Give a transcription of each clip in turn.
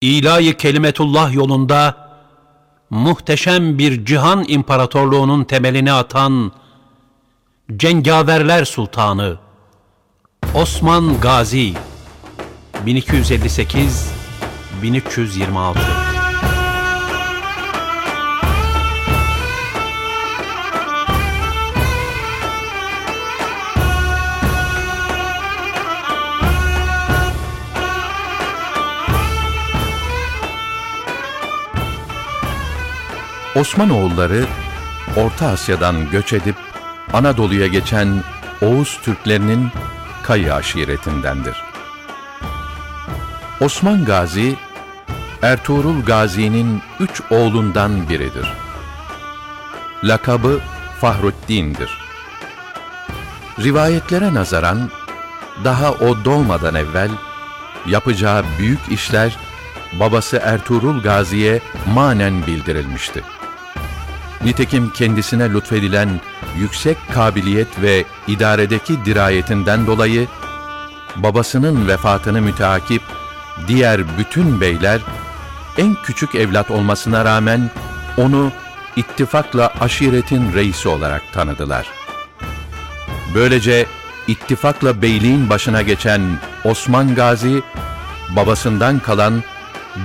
İlahi kelimetullah yolunda muhteşem bir cihan imparatorluğunun temelini atan Cengaverler Sultanı Osman Gazi 1258 1326 Osmanoğulları Orta Asya'dan göç edip Anadolu'ya geçen Oğuz Türklerinin Kayı aşiretindendir. Osman Gazi, Ertuğrul Gazi'nin üç oğlundan biridir. Lakabı Fahruddin'dir. Rivayetlere nazaran, daha o doğmadan evvel yapacağı büyük işler babası Ertuğrul Gazi'ye manen bildirilmişti. Nitekim kendisine lütfedilen yüksek kabiliyet ve idaredeki dirayetinden dolayı babasının vefatını müteakip diğer bütün beyler en küçük evlat olmasına rağmen onu ittifakla aşiretin reisi olarak tanıdılar. Böylece ittifakla beyliğin başına geçen Osman Gazi, babasından kalan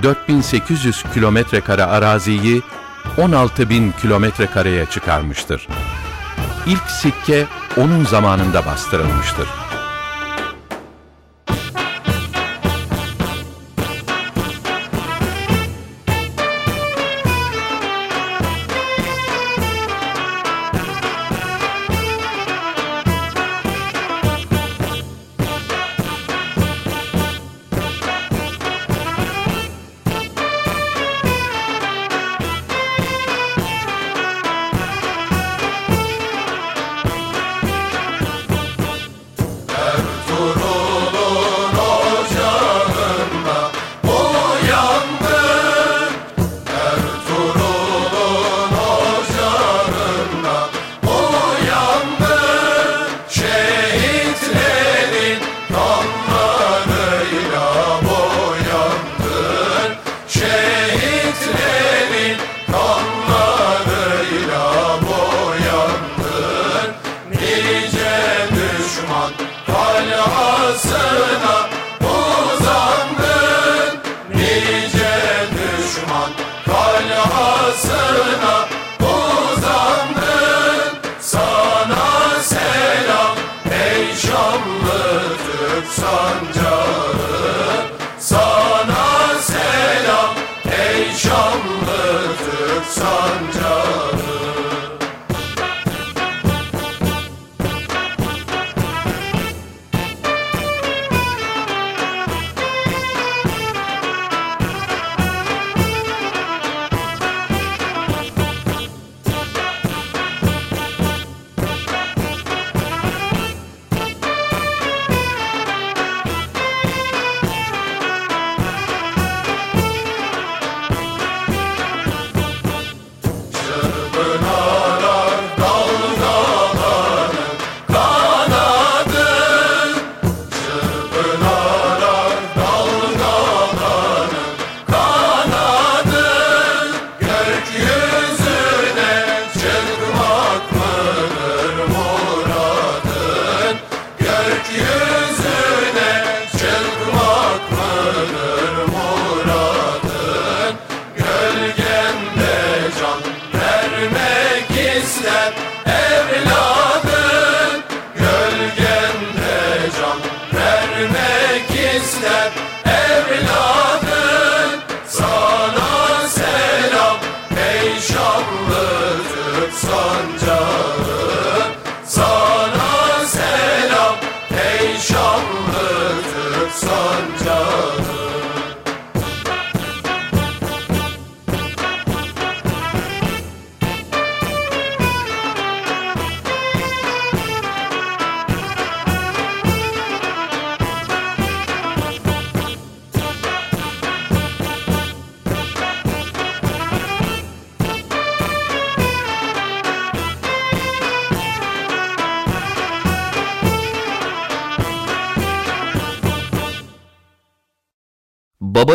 4800 kilometre kare araziyi 16 bin kilometre kareye çıkarmıştır. İlk sikke onun zamanında bastırılmıştır.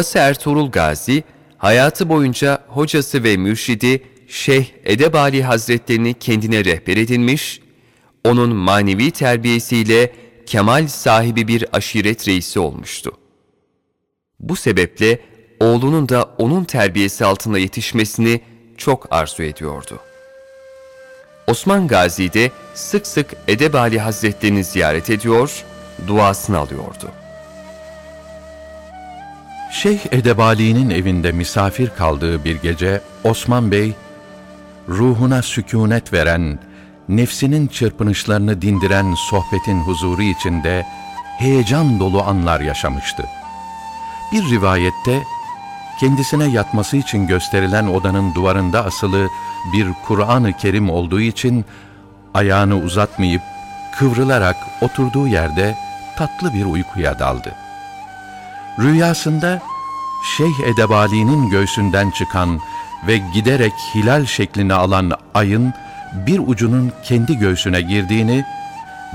Babası Ertuğrul Gazi, hayatı boyunca hocası ve mürşidi Şeyh Edebali Hazretlerini kendine rehber edinmiş, onun manevi terbiyesiyle kemal sahibi bir aşiret reisi olmuştu. Bu sebeple oğlunun da onun terbiyesi altında yetişmesini çok arzu ediyordu. Osman Gazi de sık sık Edebali Hazretlerini ziyaret ediyor, duasını alıyordu. Şeyh Edebali'nin evinde misafir kaldığı bir gece Osman Bey, ruhuna sükunet veren, nefsinin çırpınışlarını dindiren sohbetin huzuru içinde heyecan dolu anlar yaşamıştı. Bir rivayette kendisine yatması için gösterilen odanın duvarında asılı bir Kur'an-ı Kerim olduğu için ayağını uzatmayıp kıvrılarak oturduğu yerde tatlı bir uykuya daldı. Rüyasında Şeyh Edebali'nin göğsünden çıkan ve giderek hilal şeklini alan ayın bir ucunun kendi göğsüne girdiğini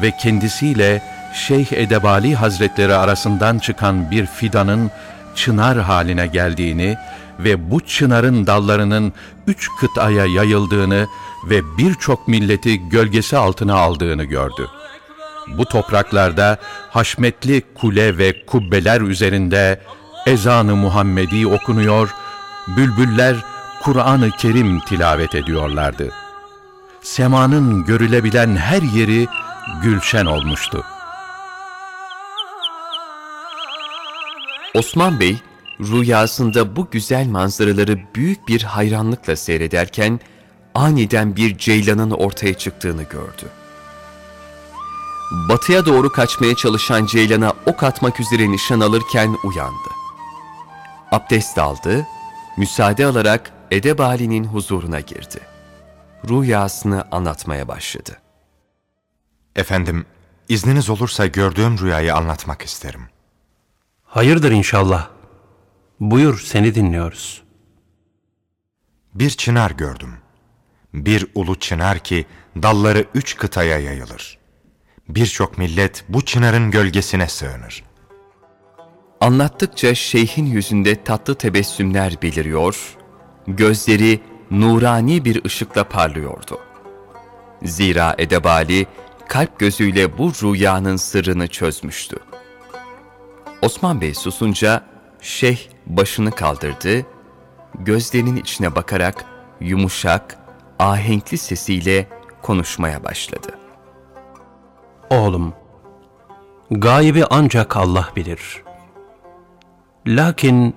ve kendisiyle Şeyh Edebali Hazretleri arasından çıkan bir fidanın çınar haline geldiğini ve bu çınarın dallarının üç kıtaya yayıldığını ve birçok milleti gölgesi altına aldığını gördü. Bu topraklarda haşmetli kule ve kubbeler üzerinde ezanı Muhammedi okunuyor, bülbüller Kur'an-ı Kerim tilavet ediyorlardı. Semanın görülebilen her yeri gülşen olmuştu. Osman Bey rüyasında bu güzel manzaraları büyük bir hayranlıkla seyrederken aniden bir ceylanın ortaya çıktığını gördü. Batıya doğru kaçmaya çalışan ceylana ok atmak üzere nişan alırken uyandı. Abdest aldı, müsaade alarak Edebali'nin huzuruna girdi. Rüyasını anlatmaya başladı. Efendim, izniniz olursa gördüğüm rüyayı anlatmak isterim. Hayırdır inşallah. Buyur seni dinliyoruz. Bir çınar gördüm. Bir ulu çınar ki dalları üç kıtaya yayılır. Birçok millet bu çınarın gölgesine sığınır. Anlattıkça şeyhin yüzünde tatlı tebessümler beliriyor, gözleri nurani bir ışıkla parlıyordu. Zira Edebali kalp gözüyle bu rüyanın sırrını çözmüştü. Osman Bey susunca şeyh başını kaldırdı, gözlerinin içine bakarak yumuşak, ahenkli sesiyle konuşmaya başladı. Oğlum, gaybi ancak Allah bilir. Lakin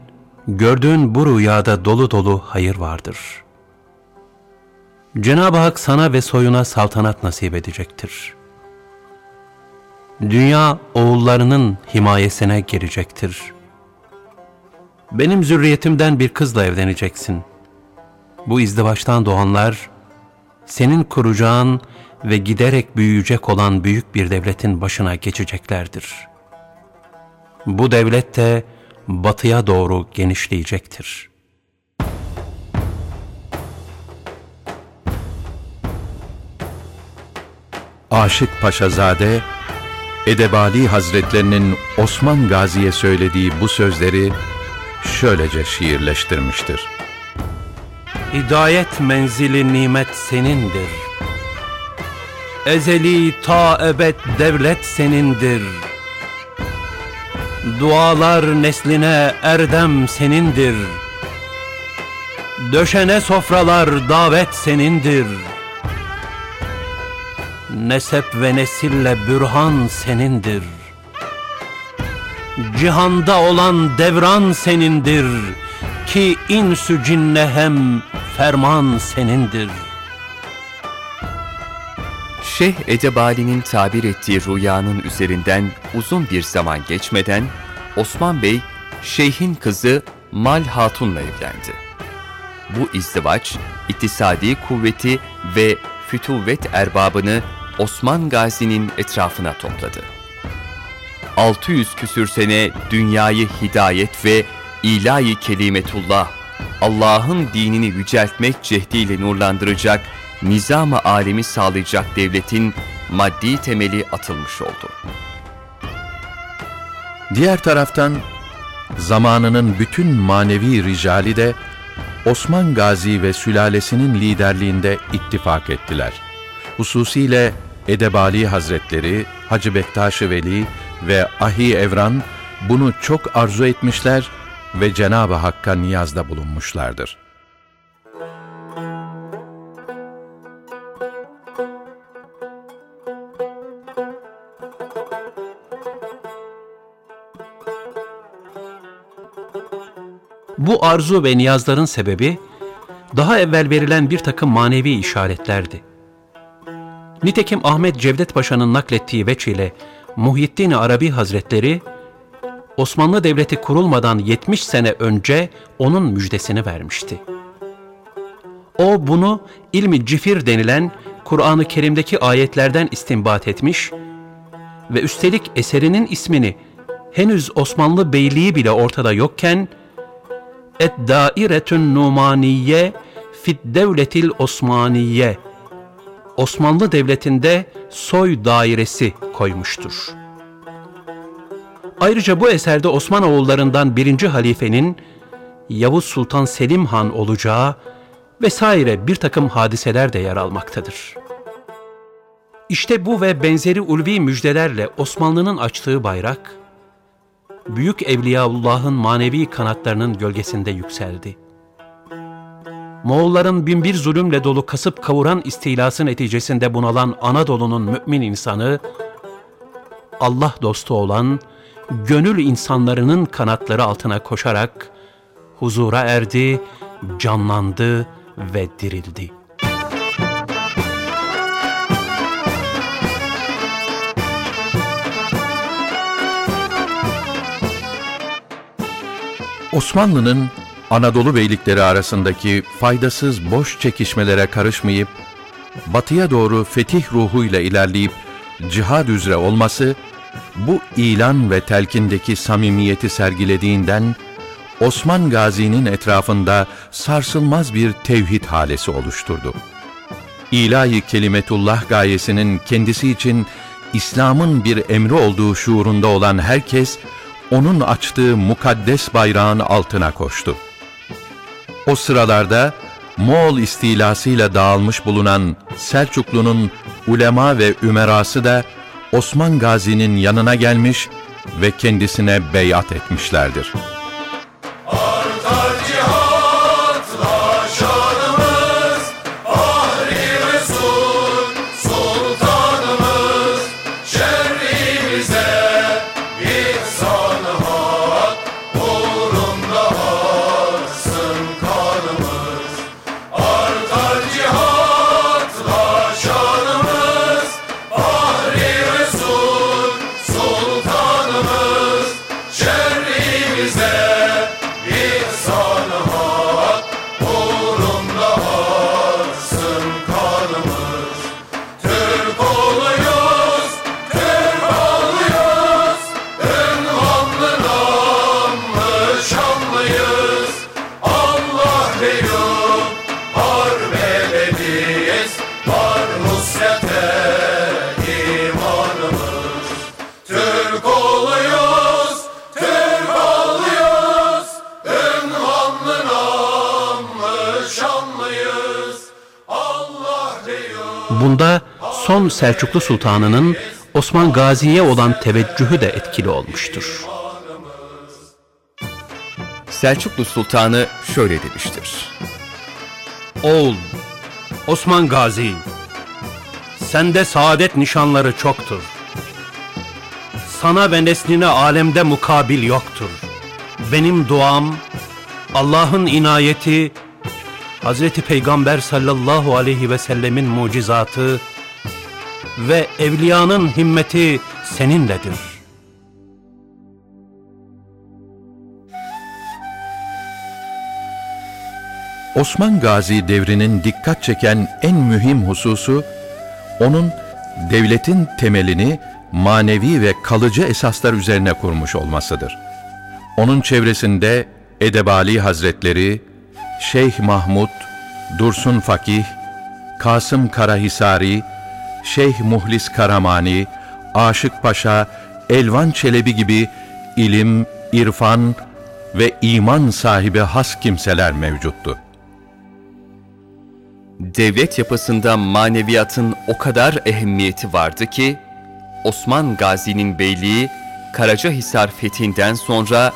gördüğün bu rüyada dolu dolu hayır vardır. Cenab-ı Hak sana ve soyuna saltanat nasip edecektir. Dünya oğullarının himayesine girecektir. Benim zürriyetimden bir kızla evleneceksin. Bu izdivaçtan doğanlar, senin kuracağın ve giderek büyüyecek olan büyük bir devletin başına geçeceklerdir. Bu devlet de batıya doğru genişleyecektir. Aşık Paşazade, Edebali Hazretlerinin Osman Gazi'ye söylediği bu sözleri şöylece şiirleştirmiştir. Hidayet menzili nimet senindir. Ezeli ta ebed devlet senindir. Dualar nesline erdem senindir. Döşene sofralar davet senindir. Nesep ve nesille bürhan senindir. Cihanda olan devran senindir ki insü cinne hem ferman senindir. Şeyh Edebali'nin tabir ettiği rüyanın üzerinden uzun bir zaman geçmeden Osman Bey, şeyhin kızı Mal Hatun'la evlendi. Bu izdivaç, iktisadi kuvveti ve fütuvet erbabını Osman Gazi'nin etrafına topladı. 600 küsür sene dünyayı hidayet ve ilahi kelimetullah, Allah'ın dinini yüceltmek cehdiyle nurlandıracak, nizam-ı alemi sağlayacak devletin maddi temeli atılmış oldu. Diğer taraftan zamanının bütün manevi ricali de Osman Gazi ve sülalesinin liderliğinde ittifak ettiler. Hususiyle Edebali Hazretleri, Hacı Bektaş-ı Veli ve Ahi Evran bunu çok arzu etmişler ve Cenab-ı Hakk'a niyazda bulunmuşlardır. Bu arzu ve niyazların sebebi, daha evvel verilen bir takım manevi işaretlerdi. Nitekim Ahmet Cevdet Paşa'nın naklettiği veç ile Muhyiddin Arabi Hazretleri, Osmanlı Devleti kurulmadan 70 sene önce onun müjdesini vermişti. O bunu ilmi cifir denilen Kur'an-ı Kerim'deki ayetlerden istinbat etmiş ve üstelik eserinin ismini henüz Osmanlı Beyliği bile ortada yokken et dairetün numaniye fit devletil osmaniye Osmanlı Devleti'nde soy dairesi koymuştur. Ayrıca bu eserde Osman oğullarından birinci halifenin Yavuz Sultan Selim Han olacağı vesaire bir takım hadiseler de yer almaktadır. İşte bu ve benzeri ulvi müjdelerle Osmanlı'nın açtığı bayrak, Büyük Evliyaullah'ın manevi kanatlarının gölgesinde yükseldi. Moğolların binbir zulümle dolu kasıp kavuran istilası neticesinde bunalan Anadolu'nun mümin insanı, Allah dostu olan, gönül insanlarının kanatları altına koşarak huzura erdi, canlandı ve dirildi. Osmanlı'nın Anadolu beylikleri arasındaki faydasız boş çekişmelere karışmayıp, batıya doğru fetih ruhuyla ilerleyip cihad üzere olması, bu ilan ve telkindeki samimiyeti sergilediğinden, Osman Gazi'nin etrafında sarsılmaz bir tevhid halesi oluşturdu. İlahi kelimetullah gayesinin kendisi için İslam'ın bir emri olduğu şuurunda olan herkes, onun açtığı mukaddes bayrağın altına koştu. O sıralarda Moğol istilasıyla dağılmış bulunan Selçuklu'nun ulema ve ümerası da Osman Gazi'nin yanına gelmiş ve kendisine beyat etmişlerdir. Son Selçuklu Sultanı'nın Osman Gazi'ye olan teveccühü de etkili olmuştur. Selçuklu Sultanı şöyle demiştir. Oğul, Osman Gazi, sende saadet nişanları çoktur. Sana ve nesline alemde mukabil yoktur. Benim duam, Allah'ın inayeti, Hazreti Peygamber sallallahu aleyhi ve sellemin mucizatı ve evliyanın himmeti seninledir. Osman Gazi devrinin dikkat çeken en mühim hususu, onun devletin temelini manevi ve kalıcı esaslar üzerine kurmuş olmasıdır. Onun çevresinde Edebali Hazretleri, Şeyh Mahmud, Dursun Fakih, Kasım Karahisari, Şeyh Muhlis Karamani, Aşık Paşa, Elvan Çelebi gibi ilim, irfan, ve iman sahibi has kimseler mevcuttu. Devlet yapısında maneviyatın o kadar ehemmiyeti vardı ki, Osman Gazi'nin beyliği Karacahisar fethinden sonra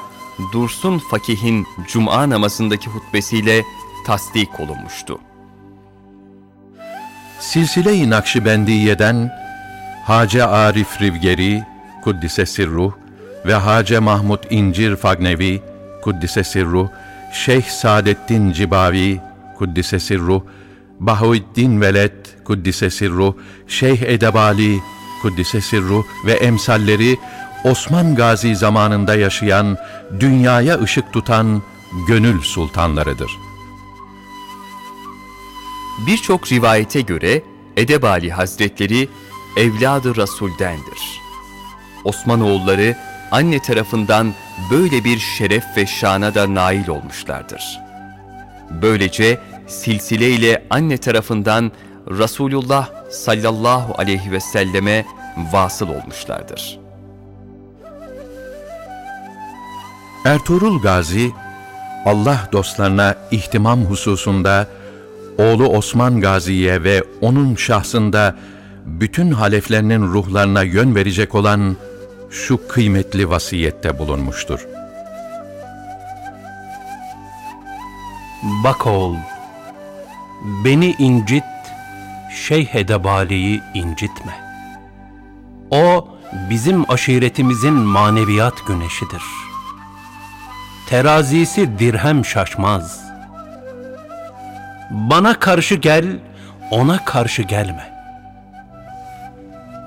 Dursun Fakih'in Cuma namazındaki hutbesiyle tasdik olunmuştu. Silsile-i Nakşibendiye'den Hace Arif Rivgeri, Kuddise Sirruh ve Hace Mahmud İncir Fagnevi, Kuddise Sirruh, Şeyh Saadettin Cibavi, Kuddise Sirruh, Bahuiddin Veled, Kuddise Sirruh, Şeyh Edebali, Kuddise Sirruh ve emsalleri Osman Gazi zamanında yaşayan, dünyaya ışık tutan gönül sultanlarıdır. Birçok rivayete göre Edebali Hazretleri evladı Rasul'dendir. Osmanoğulları anne tarafından böyle bir şeref ve şana da nail olmuşlardır. Böylece silsile ile anne tarafından Resulullah sallallahu aleyhi ve selleme vasıl olmuşlardır. Ertuğrul Gazi, Allah dostlarına ihtimam hususunda oğlu Osman Gazi'ye ve onun şahsında bütün haleflerinin ruhlarına yön verecek olan şu kıymetli vasiyette bulunmuştur. Bak oğul, beni incit, Şeyh Edebali'yi incitme. O, bizim aşiretimizin maneviyat güneşidir. Terazisi dirhem şaşmaz. Bana karşı gel, ona karşı gelme.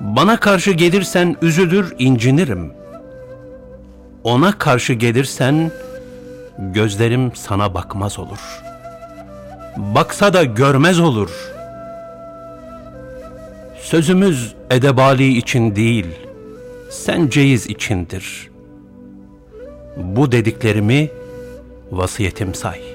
Bana karşı gelirsen üzülür, incinirim. Ona karşı gelirsen, gözlerim sana bakmaz olur. Baksa da görmez olur. Sözümüz edebali için değil, sen ceyiz içindir. Bu dediklerimi vasiyetim say.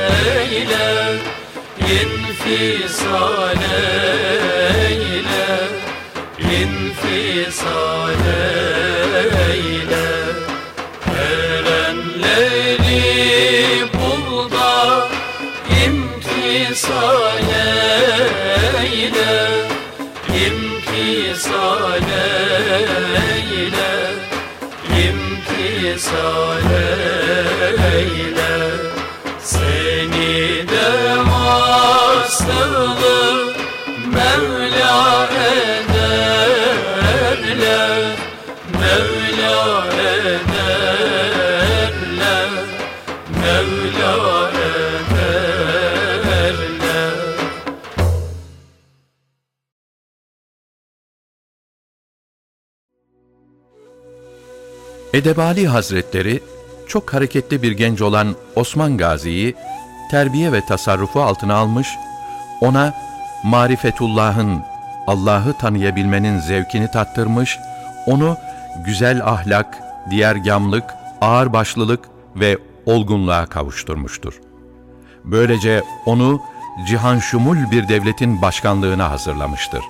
Eyle İnfisal eyle İnfisal Edebali Hazretleri çok hareketli bir genç olan Osman Gazi'yi terbiye ve tasarrufu altına almış, ona marifetullah'ın, Allah'ı tanıyabilmenin zevkini tattırmış, onu güzel ahlak, diğergamlık, ağırbaşlılık ve olgunluğa kavuşturmuştur. Böylece onu cihan şumul bir devletin başkanlığına hazırlamıştır.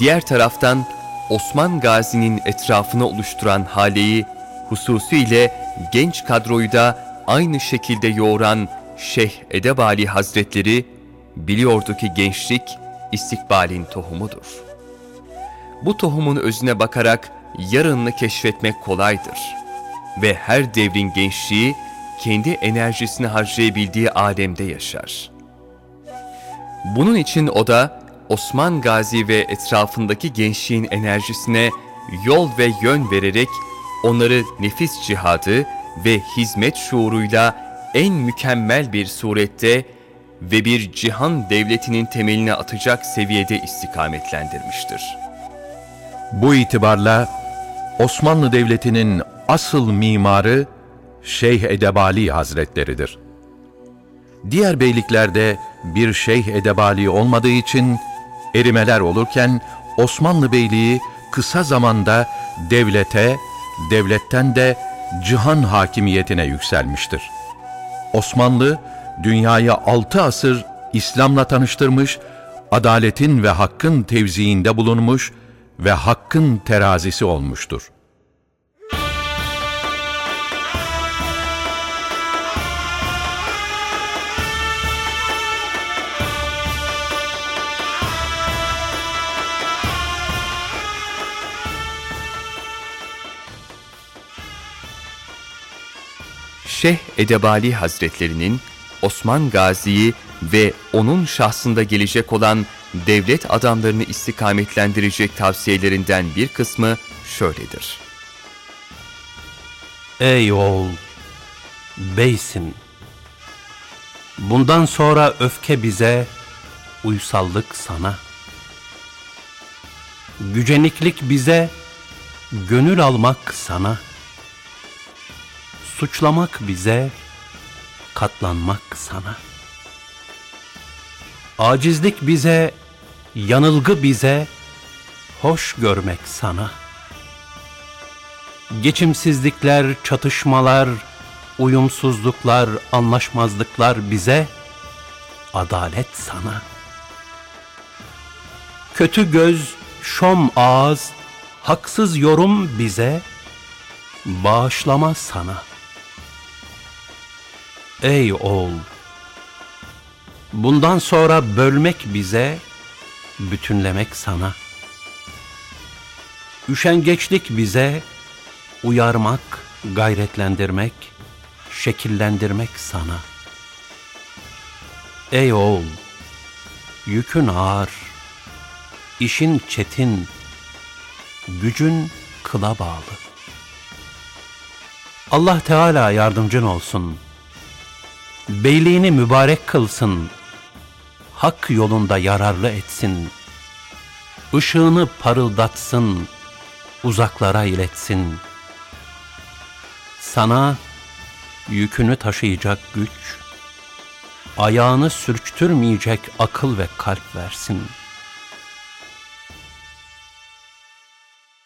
Diğer taraftan Osman Gazi'nin etrafını oluşturan haleyi hususiyle genç kadroyu da aynı şekilde yoğuran Şeyh Edebali Hazretleri biliyordu ki gençlik istikbalin tohumudur. Bu tohumun özüne bakarak yarınını keşfetmek kolaydır. Ve her devrin gençliği kendi enerjisini harcayabildiği alemde yaşar. Bunun için o da Osman Gazi ve etrafındaki gençliğin enerjisine yol ve yön vererek onları nefis cihadı ve hizmet şuuruyla en mükemmel bir surette ve bir cihan devletinin temelini atacak seviyede istikametlendirmiştir. Bu itibarla Osmanlı Devleti'nin asıl mimarı Şeyh Edebali Hazretleridir. Diğer beyliklerde bir Şeyh Edebali olmadığı için erimeler olurken Osmanlı Beyliği kısa zamanda devlete, devletten de cihan hakimiyetine yükselmiştir. Osmanlı, dünyayı altı asır İslam'la tanıştırmış, adaletin ve hakkın tevziinde bulunmuş ve hakkın terazisi olmuştur. Şeyh Edebali Hazretlerinin Osman Gazi'yi ve onun şahsında gelecek olan devlet adamlarını istikametlendirecek tavsiyelerinden bir kısmı şöyledir. Ey oğul, beysin. Bundan sonra öfke bize, uysallık sana. Güceniklik bize, gönül almak sana. Suçlamak bize, katlanmak sana. Acizlik bize, yanılgı bize, hoş görmek sana. Geçimsizlikler, çatışmalar, uyumsuzluklar, anlaşmazlıklar bize, adalet sana. Kötü göz, şom ağız, haksız yorum bize, bağışlama sana. Ey oğul! Bundan sonra bölmek bize, bütünlemek sana. Üşengeçlik bize, uyarmak, gayretlendirmek, şekillendirmek sana. Ey oğul! Yükün ağır, işin çetin, gücün kıla bağlı. Allah Teala yardımcın olsun. Beyliğini mübarek kılsın. Hak yolunda yararlı etsin. Işığını parıldatsın, uzaklara iletsin. Sana yükünü taşıyacak güç, ayağını sürçtürmeyecek akıl ve kalp versin.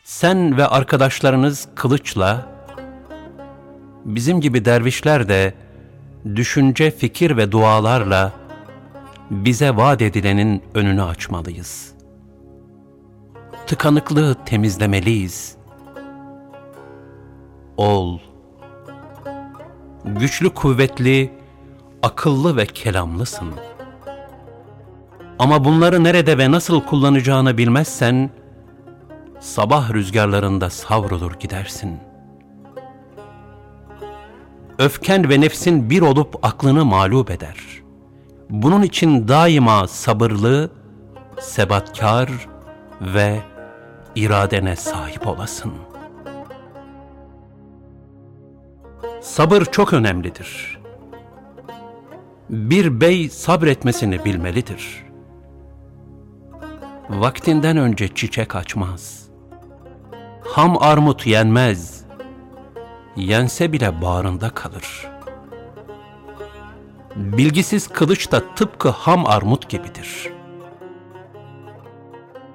Sen ve arkadaşlarınız kılıçla, bizim gibi dervişler de düşünce, fikir ve dualarla bize vaat edilenin önünü açmalıyız. Tıkanıklığı temizlemeliyiz. Ol, güçlü, kuvvetli, akıllı ve kelamlısın. Ama bunları nerede ve nasıl kullanacağını bilmezsen, sabah rüzgarlarında savrulur gidersin. Öfken ve nefsin bir olup aklını mağlup eder. Bunun için daima sabırlı, sebatkar ve iradene sahip olasın. Sabır çok önemlidir. Bir bey sabretmesini bilmelidir. Vaktinden önce çiçek açmaz. Ham armut yenmez. Yense bile bağrında kalır. Bilgisiz kılıç da tıpkı ham armut gibidir.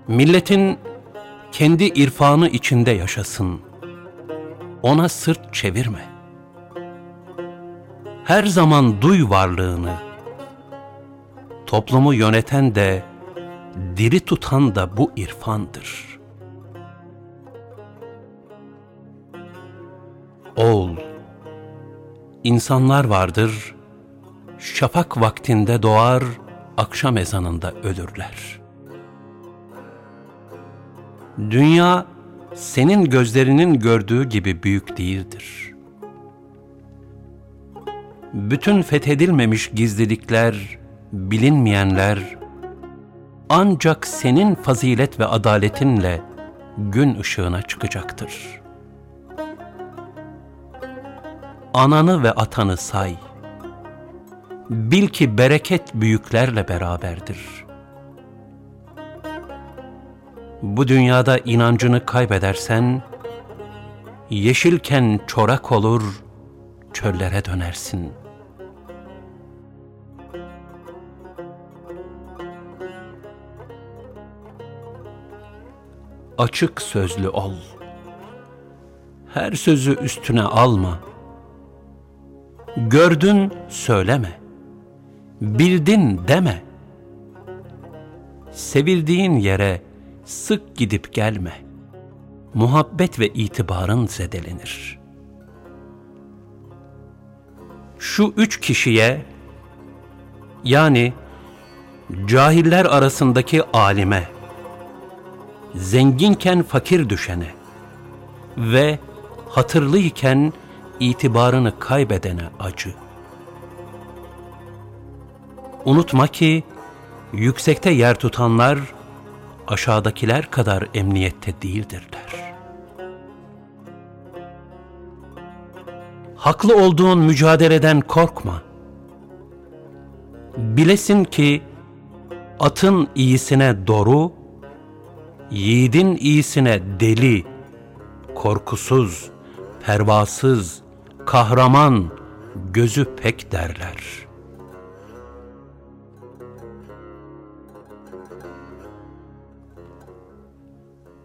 Milletin kendi irfanı içinde yaşasın. Ona sırt çevirme. Her zaman duy varlığını. Toplumu yöneten de, diri tutan da bu irfandır. Oğul, insanlar vardır, şafak vaktinde doğar, akşam ezanında ölürler. Dünya, senin gözlerinin gördüğü gibi büyük değildir. Bütün fethedilmemiş gizlilikler, bilinmeyenler, ancak senin fazilet ve adaletinle gün ışığına çıkacaktır. Ananı ve atanı say. Bil ki bereket büyüklerle beraberdir. Bu dünyada inancını kaybedersen, yeşilken çorak olur, çöllere dönersin.'' açık sözlü ol. Her sözü üstüne alma. Gördün söyleme. Bildin deme. Sevildiğin yere sık gidip gelme. Muhabbet ve itibarın zedelenir. Şu üç kişiye yani cahiller arasındaki alime, zenginken fakir düşene ve hatırlıyken itibarını kaybedene acı. Unutma ki yüksekte yer tutanlar aşağıdakiler kadar emniyette değildirler. Haklı olduğun mücadeleden korkma. Bilesin ki atın iyisine doru, yiğidin iyisine deli, korkusuz, pervasız, kahraman, gözü pek derler.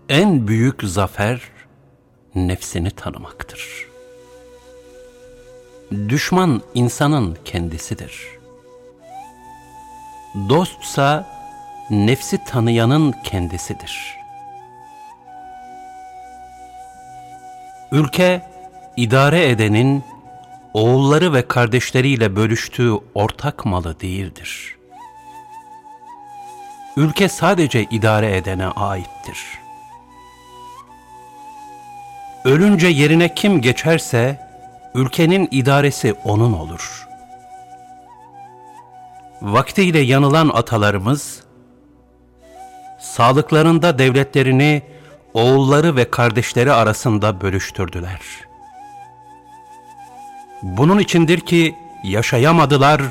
En büyük zafer nefsini tanımaktır. Düşman insanın kendisidir. Dostsa nefsi tanıyanın kendisidir. Ülke, idare edenin oğulları ve kardeşleriyle bölüştüğü ortak malı değildir. Ülke sadece idare edene aittir. Ölünce yerine kim geçerse, ülkenin idaresi onun olur. Vaktiyle yanılan atalarımız, sağlıklarında devletlerini oğulları ve kardeşleri arasında bölüştürdüler. Bunun içindir ki yaşayamadılar,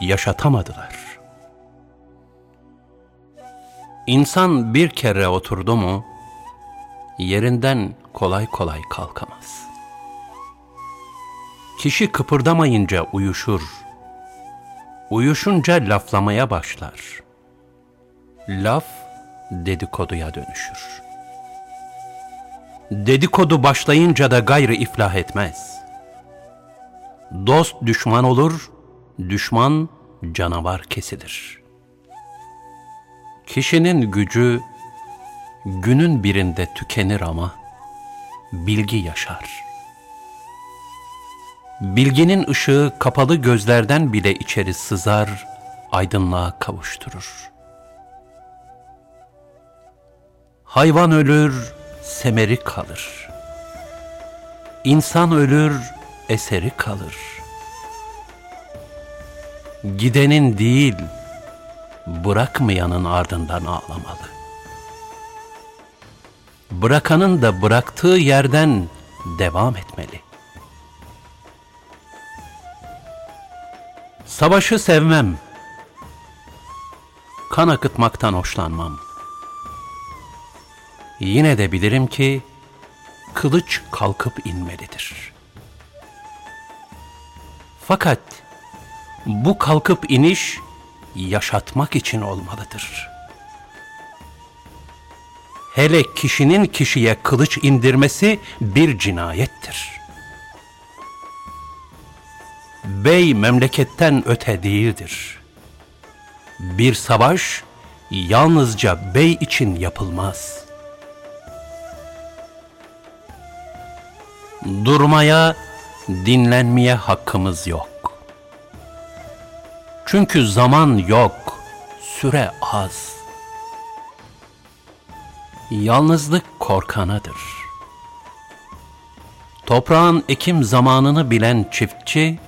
yaşatamadılar. İnsan bir kere oturdu mu, yerinden kolay kolay kalkamaz. Kişi kıpırdamayınca uyuşur. Uyuşunca laflamaya başlar. Laf dedikoduya dönüşür. Dedikodu başlayınca da gayrı iflah etmez. Dost düşman olur, düşman canavar kesilir. Kişinin gücü günün birinde tükenir ama bilgi yaşar. Bilginin ışığı kapalı gözlerden bile içeri sızar, aydınlığa kavuşturur. Hayvan ölür, semeri kalır. İnsan ölür, eseri kalır. Gidenin değil, bırakmayanın ardından ağlamalı. Bırakanın da bıraktığı yerden devam etmeli. Savaşı sevmem. Kan akıtmaktan hoşlanmam. Yine de bilirim ki kılıç kalkıp inmelidir. Fakat bu kalkıp iniş yaşatmak için olmalıdır. Hele kişinin kişiye kılıç indirmesi bir cinayettir. Bey memleketten öte değildir. Bir savaş yalnızca bey için yapılmaz. Durmaya, dinlenmeye hakkımız yok. Çünkü zaman yok, süre az. Yalnızlık korkanadır. Toprağın ekim zamanını bilen çiftçi,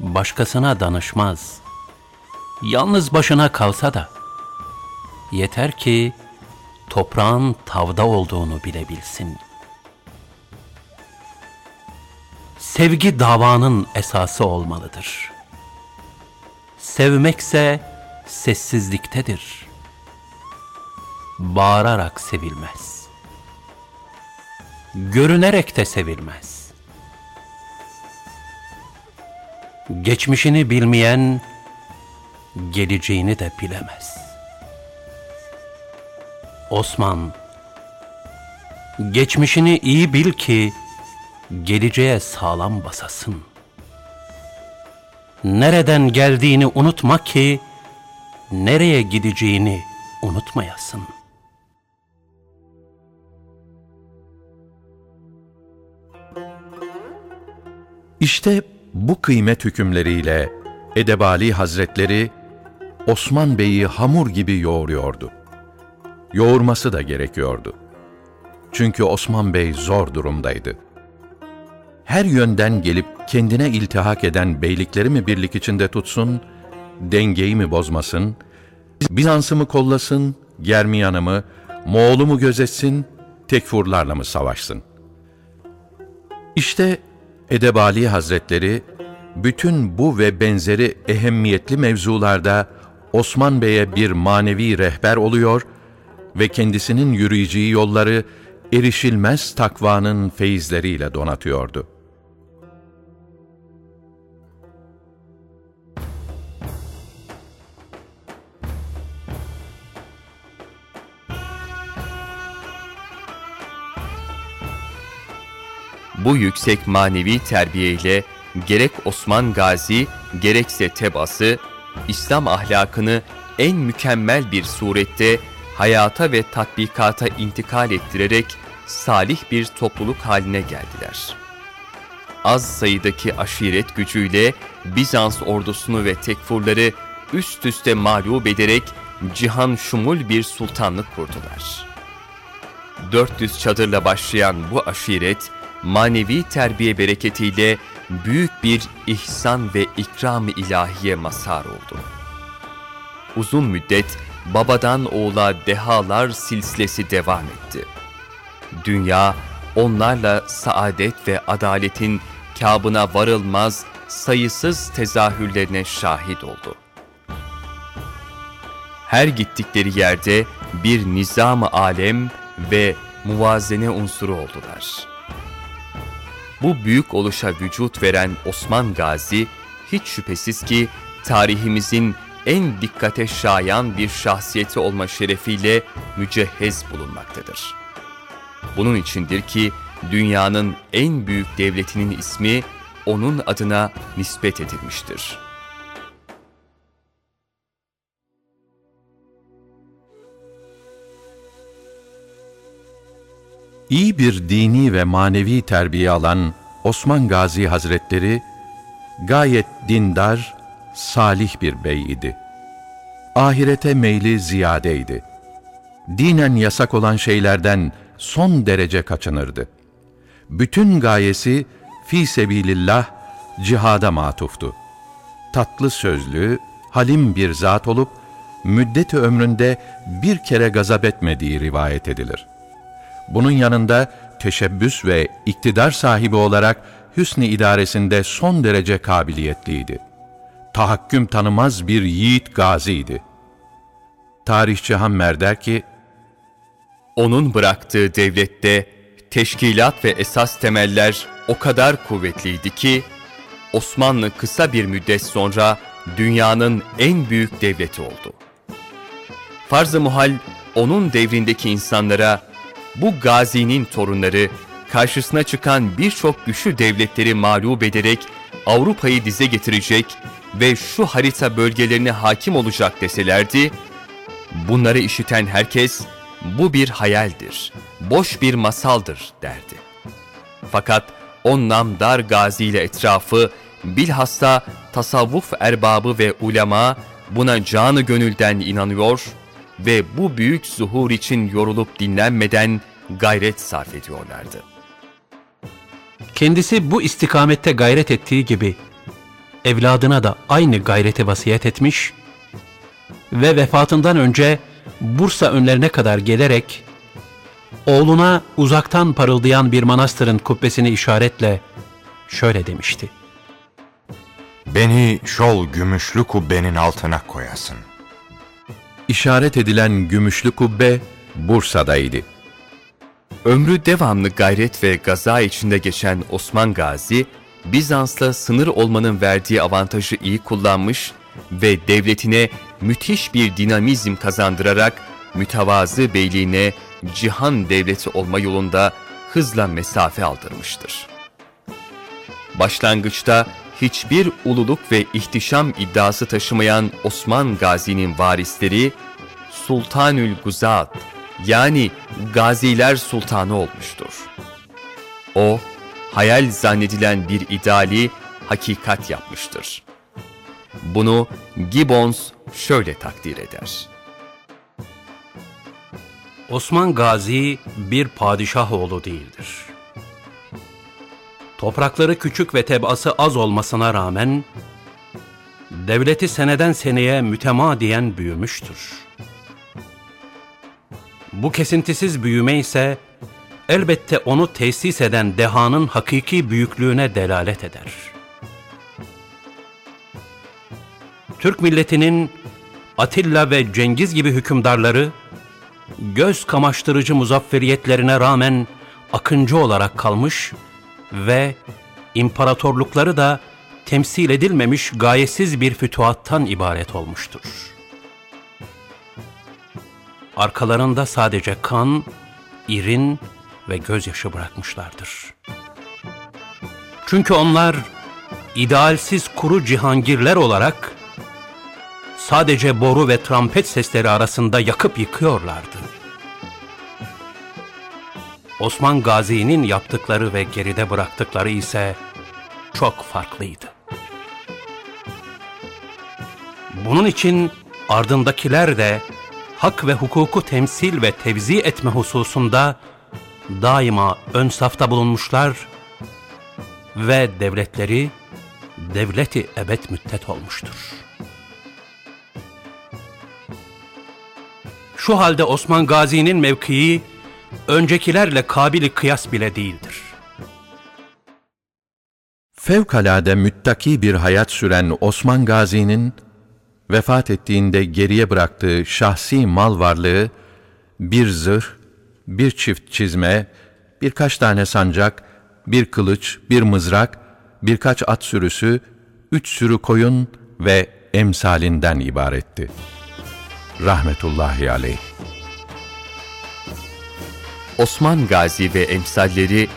başkasına danışmaz. Yalnız başına kalsa da, yeter ki toprağın tavda olduğunu bilebilsin. Sevgi davanın esası olmalıdır. Sevmekse sessizliktedir. Bağırarak sevilmez. Görünerek de sevilmez. Geçmişini bilmeyen geleceğini de bilemez. Osman, geçmişini iyi bil ki geleceğe sağlam basasın. Nereden geldiğini unutma ki nereye gideceğini unutmayasın. İşte bu kıymet hükümleriyle Edebali Hazretleri Osman Bey'i hamur gibi yoğuruyordu. Yoğurması da gerekiyordu. Çünkü Osman Bey zor durumdaydı. Her yönden gelip kendine iltihak eden beylikleri mi birlik içinde tutsun, dengeyi mi bozmasın, Bizans'ı mı kollasın, Germiyan'ı mı, Moğol'u mu gözetsin, tekfurlarla mı savaşsın? İşte Edebali Hazretleri bütün bu ve benzeri ehemmiyetli mevzularda Osman Bey'e bir manevi rehber oluyor ve kendisinin yürüyeceği yolları erişilmez takvanın feyizleriyle donatıyordu. Bu yüksek manevi terbiyeyle gerek Osman Gazi gerekse tebası, İslam ahlakını en mükemmel bir surette hayata ve tatbikata intikal ettirerek salih bir topluluk haline geldiler. Az sayıdaki aşiret gücüyle Bizans ordusunu ve tekfurları üst üste mağlup ederek cihan şumul bir sultanlık kurdular. 400 çadırla başlayan bu aşiret, manevi terbiye bereketiyle büyük bir ihsan ve ikram-ı ilahiye mazhar oldu. Uzun müddet babadan oğula dehalar silsilesi devam etti. Dünya onlarla saadet ve adaletin kabına varılmaz sayısız tezahürlerine şahit oldu. Her gittikleri yerde bir nizam-ı alem ve muvazene unsuru oldular.'' Bu büyük oluşa vücut veren Osman Gazi, hiç şüphesiz ki tarihimizin en dikkate şayan bir şahsiyeti olma şerefiyle mücehhez bulunmaktadır. Bunun içindir ki dünyanın en büyük devletinin ismi onun adına nispet edilmiştir. İyi bir dini ve manevi terbiye alan Osman Gazi Hazretleri gayet dindar, salih bir bey idi. Ahirete meyli ziyadeydi. Dinen yasak olan şeylerden son derece kaçınırdı. Bütün gayesi fi sebilillah cihada matuftu. Tatlı sözlü, halim bir zat olup müddeti ömründe bir kere gazap etmediği rivayet edilir. Bunun yanında teşebbüs ve iktidar sahibi olarak hüsnü idaresinde son derece kabiliyetliydi. Tahakküm tanımaz bir yiğit gaziydi. Tarihçi Hammer der ki, Onun bıraktığı devlette teşkilat ve esas temeller o kadar kuvvetliydi ki, Osmanlı kısa bir müddet sonra dünyanın en büyük devleti oldu. Farz-ı muhal onun devrindeki insanlara bu gazinin torunları karşısına çıkan birçok güçlü devletleri mağlup ederek Avrupa'yı dize getirecek ve şu harita bölgelerine hakim olacak deselerdi, bunları işiten herkes bu bir hayaldir, boş bir masaldır derdi. Fakat o namdar gazi ile etrafı bilhassa tasavvuf erbabı ve ulema buna canı gönülden inanıyor ve bu büyük zuhur için yorulup dinlenmeden gayret sarf ediyorlardı. Kendisi bu istikamette gayret ettiği gibi evladına da aynı gayreti vasiyet etmiş ve vefatından önce Bursa önlerine kadar gelerek oğluna uzaktan parıldayan bir manastırın kubbesini işaretle şöyle demişti. Beni şol gümüşlü kubbenin altına koyasın. İşaret edilen gümüşlü kubbe Bursa'daydı. Ömrü devamlı gayret ve gaza içinde geçen Osman Gazi, Bizans'la sınır olmanın verdiği avantajı iyi kullanmış ve devletine müthiş bir dinamizm kazandırarak mütevazı beyliğine cihan devleti olma yolunda hızla mesafe aldırmıştır. Başlangıçta hiçbir ululuk ve ihtişam iddiası taşımayan Osman Gazi'nin varisleri Sultanül Guzat yani Gaziler Sultanı olmuştur. O, hayal zannedilen bir ideali hakikat yapmıştır. Bunu Gibbons şöyle takdir eder. Osman Gazi bir padişah oğlu değildir. Toprakları küçük ve tebası az olmasına rağmen devleti seneden seneye mütemadiyen büyümüştür. Bu kesintisiz büyüme ise elbette onu tesis eden dehanın hakiki büyüklüğüne delalet eder. Türk milletinin Atilla ve Cengiz gibi hükümdarları göz kamaştırıcı muzafferiyetlerine rağmen akıncı olarak kalmış ve imparatorlukları da temsil edilmemiş gayesiz bir fütuhattan ibaret olmuştur. Arkalarında sadece kan, irin ve gözyaşı bırakmışlardır. Çünkü onlar idealsiz kuru cihangirler olarak sadece boru ve trompet sesleri arasında yakıp yıkıyorlardı. Osman Gazi'nin yaptıkları ve geride bıraktıkları ise çok farklıydı. Bunun için ardındakiler de hak ve hukuku temsil ve tevzi etme hususunda daima ön safta bulunmuşlar ve devletleri devleti ebed müddet olmuştur. Şu halde Osman Gazi'nin mevkii öncekilerle kabili kıyas bile değildir. Fevkalade müttaki bir hayat süren Osman Gazi'nin vefat ettiğinde geriye bıraktığı şahsi mal varlığı bir zırh, bir çift çizme, birkaç tane sancak, bir kılıç, bir mızrak, birkaç at sürüsü, üç sürü koyun ve emsalinden ibaretti. Rahmetullahi aleyh. Osman Gazi ve emsalleri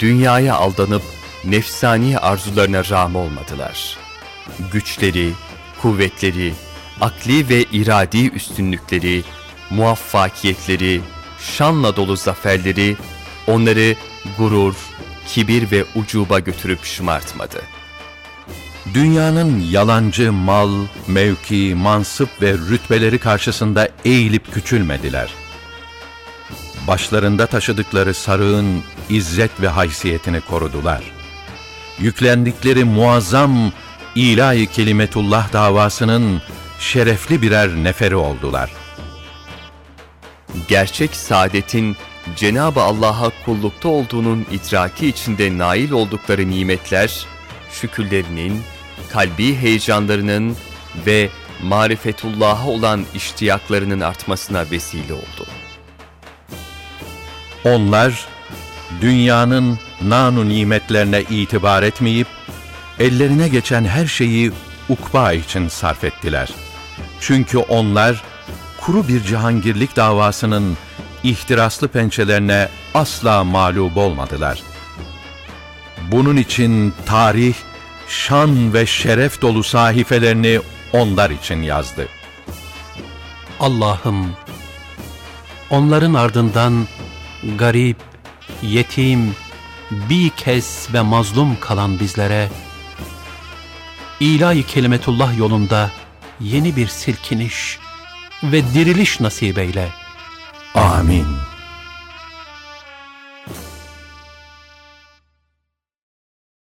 dünyaya aldanıp nefsani arzularına rağm olmadılar. Güçleri, kuvvetleri, akli ve iradi üstünlükleri, muvaffakiyetleri, şanla dolu zaferleri onları gurur, kibir ve ucuba götürüp şımartmadı. Dünyanın yalancı mal, mevki, mansıp ve rütbeleri karşısında eğilip küçülmediler. Başlarında taşıdıkları sarığın izzet ve haysiyetini korudular. Yüklendikleri muazzam ilahi kelimetullah davasının şerefli birer neferi oldular. Gerçek saadetin Cenab-ı Allah'a kullukta olduğunun idraki içinde nail oldukları nimetler, şükürlerinin, kalbi heyecanlarının ve marifetullah'a olan iştiyaklarının artmasına vesile oldu. Onlar dünyanın nanu nimetlerine itibar etmeyip ellerine geçen her şeyi ukba için sarf ettiler. Çünkü onlar kuru bir cihangirlik davasının ihtiraslı pençelerine asla mağlup olmadılar. Bunun için tarih, şan ve şeref dolu sahifelerini onlar için yazdı. Allah'ım, onların ardından garip, yetim, bir kez ve mazlum kalan bizlere, ilahi kelimetullah yolunda yeni bir silkiniş ve diriliş nasip eyle. Amin.